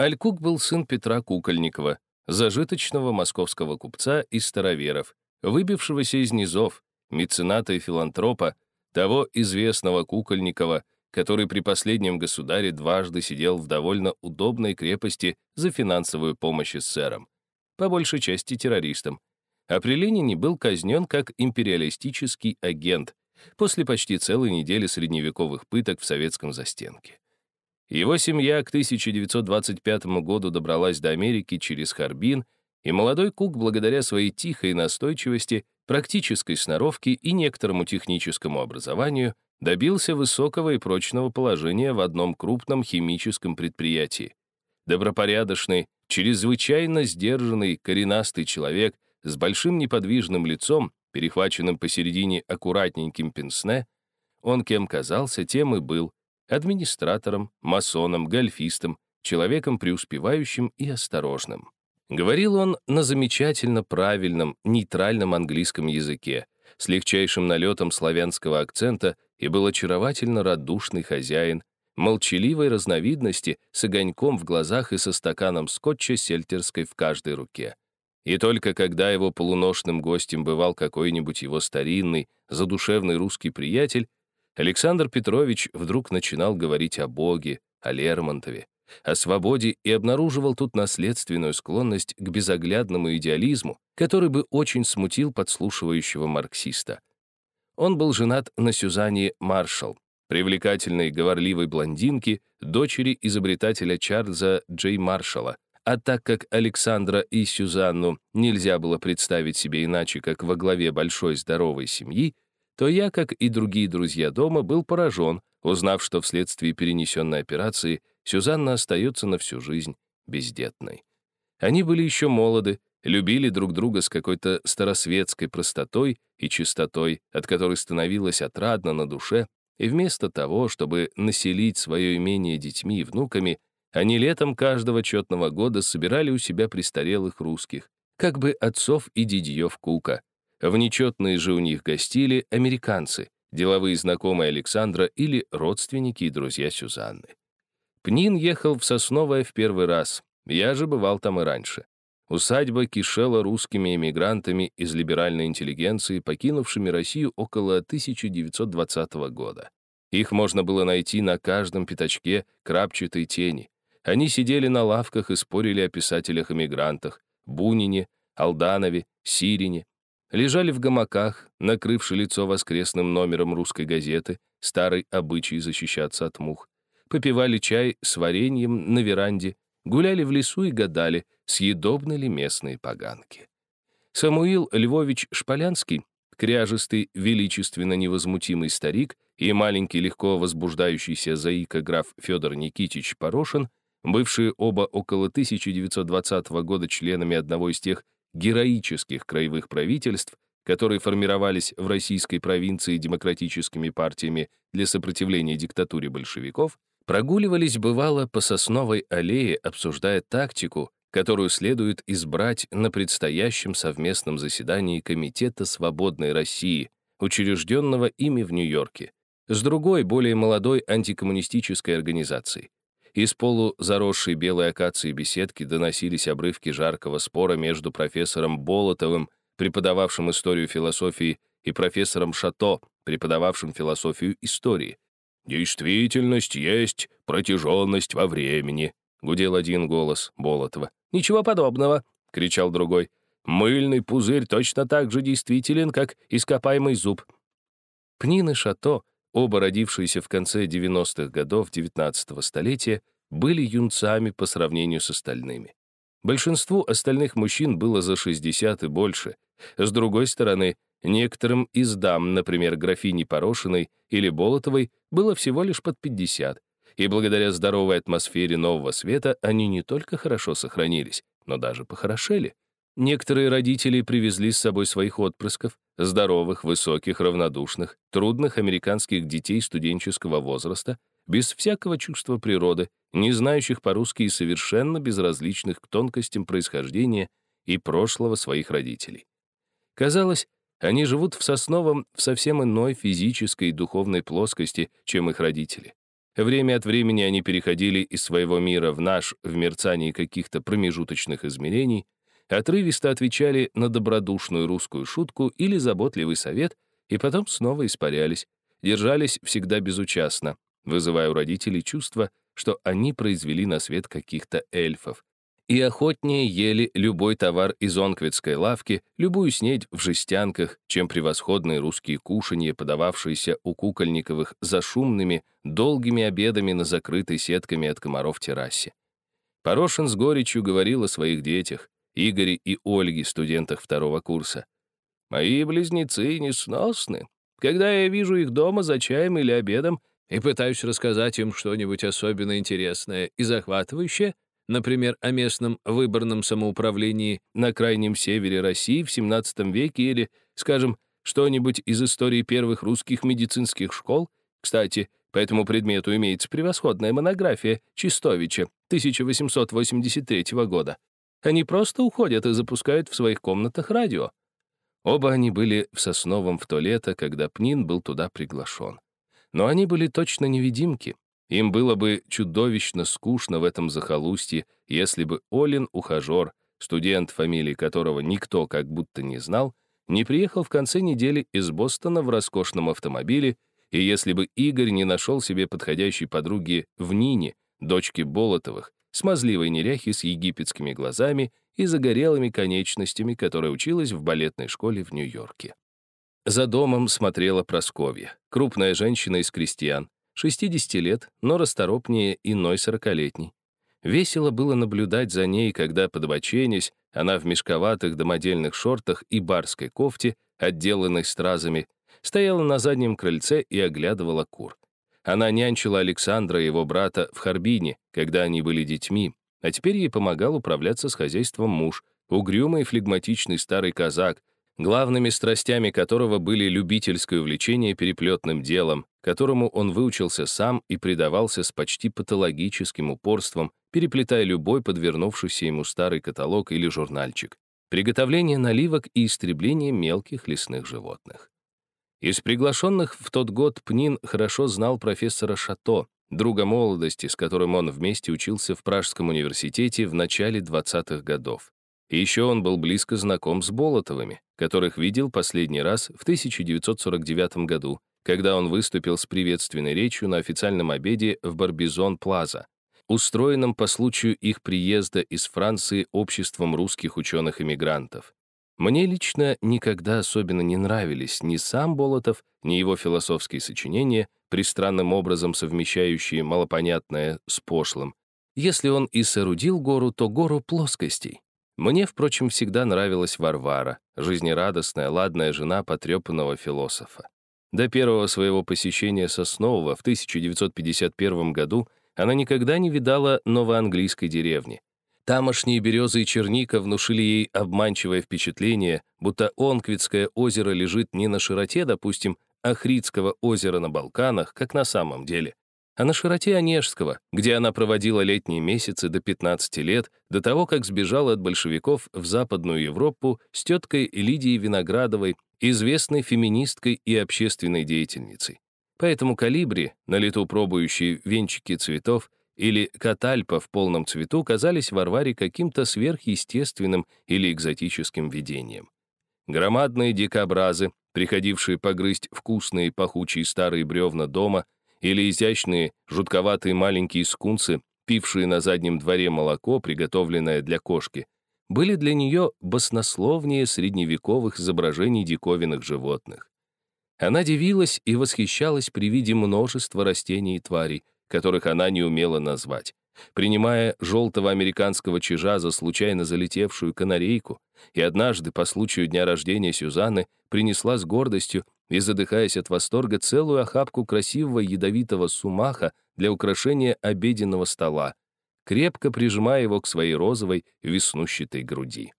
Алькук был сын Петра Кукольникова, зажиточного московского купца из староверов, выбившегося из низов, мецената и филантропа, того известного Кукольникова, который при последнем государе дважды сидел в довольно удобной крепости за финансовую помощь эсерам, по большей части террористам. А при Ленине был казнен как империалистический агент после почти целой недели средневековых пыток в советском застенке. Его семья к 1925 году добралась до Америки через Харбин, и молодой Кук, благодаря своей тихой настойчивости, практической сноровке и некоторому техническому образованию, добился высокого и прочного положения в одном крупном химическом предприятии. Добропорядочный, чрезвычайно сдержанный, коренастый человек с большим неподвижным лицом, перехваченным посередине аккуратненьким пенсне, он кем казался, тем и был, администратором, масоном, гольфистом, человеком преуспевающим и осторожным. Говорил он на замечательно правильном, нейтральном английском языке, с легчайшим налетом славянского акцента и был очаровательно радушный хозяин, молчаливой разновидности, с огоньком в глазах и со стаканом скотча сельтерской в каждой руке. И только когда его полуношным гостем бывал какой-нибудь его старинный, задушевный русский приятель, Александр Петрович вдруг начинал говорить о Боге, о Лермонтове, о свободе и обнаруживал тут наследственную склонность к безоглядному идеализму, который бы очень смутил подслушивающего марксиста. Он был женат на Сюзанне Маршалл, привлекательной говорливой блондинке, дочери изобретателя Чарльза Джей Маршалла, а так как Александра и Сюзанну нельзя было представить себе иначе, как во главе большой здоровой семьи, то я, как и другие друзья дома, был поражен, узнав, что вследствие перенесенной операции Сюзанна остается на всю жизнь бездетной. Они были еще молоды, любили друг друга с какой-то старосветской простотой и чистотой, от которой становилось отрадно на душе, и вместо того, чтобы населить свое имение детьми и внуками, они летом каждого четного года собирали у себя престарелых русских, как бы отцов и дядьев Кука, в нечетные же у них гостили американцы, деловые знакомые Александра или родственники и друзья Сюзанны. Пнин ехал в Сосновое в первый раз, я же бывал там и раньше. Усадьба кишела русскими эмигрантами из либеральной интеллигенции, покинувшими Россию около 1920 года. Их можно было найти на каждом пятачке крапчатой тени. Они сидели на лавках и спорили о писателях-эмигрантах, Бунине, Алданове, Сирине, лежали в гамаках, накрывши лицо воскресным номером русской газеты, старый обычай защищаться от мух, попивали чай с вареньем на веранде, гуляли в лесу и гадали, съедобны ли местные поганки. Самуил Львович Шполянский, кряжистый, величественно невозмутимый старик и маленький легко возбуждающийся заика граф Федор Никитич Порошин, бывшие оба около 1920 года членами одного из тех героических краевых правительств, которые формировались в российской провинции демократическими партиями для сопротивления диктатуре большевиков, прогуливались бывало по Сосновой аллее, обсуждая тактику, которую следует избрать на предстоящем совместном заседании Комитета свободной России, учрежденного ими в Нью-Йорке, с другой, более молодой антикоммунистической организацией. Из полузаросшей белой акации беседки доносились обрывки жаркого спора между профессором Болотовым, преподававшим историю философии, и профессором Шато, преподававшим философию истории. «Действительность есть протяженность во времени», — гудел один голос Болотова. «Ничего подобного», — кричал другой. «Мыльный пузырь точно так же действителен, как ископаемый зуб». Пнин и Шато оба родившиеся в конце 90-х годов XIX столетия, были юнцами по сравнению с остальными. Большинству остальных мужчин было за 60 и больше. С другой стороны, некоторым из дам, например, графини Порошиной или Болотовой, было всего лишь под 50. И благодаря здоровой атмосфере нового света они не только хорошо сохранились, но даже похорошели. Некоторые родители привезли с собой своих отпрысков, здоровых, высоких, равнодушных, трудных американских детей студенческого возраста, без всякого чувства природы, не знающих по-русски и совершенно безразличных к тонкостям происхождения и прошлого своих родителей. Казалось, они живут в Сосновом в совсем иной физической и духовной плоскости, чем их родители. Время от времени они переходили из своего мира в наш в мерцании каких-то промежуточных измерений, отрывисто отвечали на добродушную русскую шутку или заботливый совет, и потом снова испарялись, держались всегда безучастно, вызывая у родителей чувство, что они произвели на свет каких-то эльфов, и охотнее ели любой товар из онквитской лавки, любую снедь в жестянках, чем превосходные русские кушанья, подававшиеся у Кукольниковых за шумными, долгими обедами на закрытой сетками от комаров террасе. Порошин с горечью говорил о своих детях, Игоре и Ольге, студентах второго курса. «Мои близнецы несносны. Когда я вижу их дома за чаем или обедом и пытаюсь рассказать им что-нибудь особенно интересное и захватывающее, например, о местном выборном самоуправлении на крайнем севере России в XVII веке или, скажем, что-нибудь из истории первых русских медицинских школ. Кстати, по этому предмету имеется превосходная монография Чистовича 1883 года. Они просто уходят и запускают в своих комнатах радио. Оба они были в Сосновом в то лето, когда Пнин был туда приглашен. Но они были точно невидимки, им было бы чудовищно скучно в этом захолустье, если бы Олин, ухажер, студент, фамилии которого никто как будто не знал, не приехал в конце недели из Бостона в роскошном автомобиле, и если бы Игорь не нашел себе подходящей подруги в Нине, дочке Болотовых, смазливой неряхи с египетскими глазами и загорелыми конечностями, которая училась в балетной школе в Нью-Йорке. За домом смотрела Просковья, крупная женщина из крестьян, 60 лет, но расторопнее иной сорокалетней. Весело было наблюдать за ней, когда, подбоченясь, она в мешковатых домодельных шортах и барской кофте, отделанной стразами, стояла на заднем крыльце и оглядывала кур. Она нянчила Александра и его брата в Харбине, когда они были детьми, а теперь ей помогал управляться с хозяйством муж, угрюмый флегматичный старый казак, главными страстями которого были любительское увлечение переплетным делом, которому он выучился сам и предавался с почти патологическим упорством, переплетая любой подвернувшийся ему старый каталог или журнальчик, приготовление наливок и истребление мелких лесных животных. Из приглашенных в тот год Пнин хорошо знал профессора Шато, друга молодости, с которым он вместе учился в Пражском университете в начале 20-х годов. И еще он был близко знаком с Болотовыми, которых видел последний раз в 1949 году, когда он выступил с приветственной речью на официальном обеде в Барбизон-Плаза, устроенном по случаю их приезда из Франции обществом русских ученых-иммигрантов. Мне лично никогда особенно не нравились ни сам Болотов, ни его философские сочинения, пристранным образом совмещающие малопонятное с пошлым. Если он и соорудил гору, то гору плоскостей. Мне, впрочем, всегда нравилась Варвара, жизнерадостная, ладная жена потрепанного философа. До первого своего посещения Соснового в 1951 году она никогда не видала новоанглийской деревни. Тамошние березы и черника внушили ей обманчивое впечатление, будто Онквитское озеро лежит не на широте, допустим, Ахридского озера на Балканах, как на самом деле, а на широте Онежского, где она проводила летние месяцы до 15 лет, до того, как сбежала от большевиков в Западную Европу с теткой Лидией Виноградовой, известной феминисткой и общественной деятельницей. Поэтому калибри, на лету пробующие венчики цветов, или катальпа в полном цвету казались Варваре каким-то сверхъестественным или экзотическим видением. Громадные дикобразы, приходившие погрызть вкусные пахучие старые бревна дома, или изящные, жутковатые маленькие скунсы, пившие на заднем дворе молоко, приготовленное для кошки, были для нее баснословнее средневековых изображений диковинных животных. Она дивилась и восхищалась при виде множества растений и тварей, которых она не умела назвать, принимая желтого американского чижа за случайно залетевшую канарейку, и однажды по случаю дня рождения Сюзанны принесла с гордостью и, задыхаясь от восторга, целую охапку красивого ядовитого сумаха для украшения обеденного стола, крепко прижимая его к своей розовой веснущатой груди.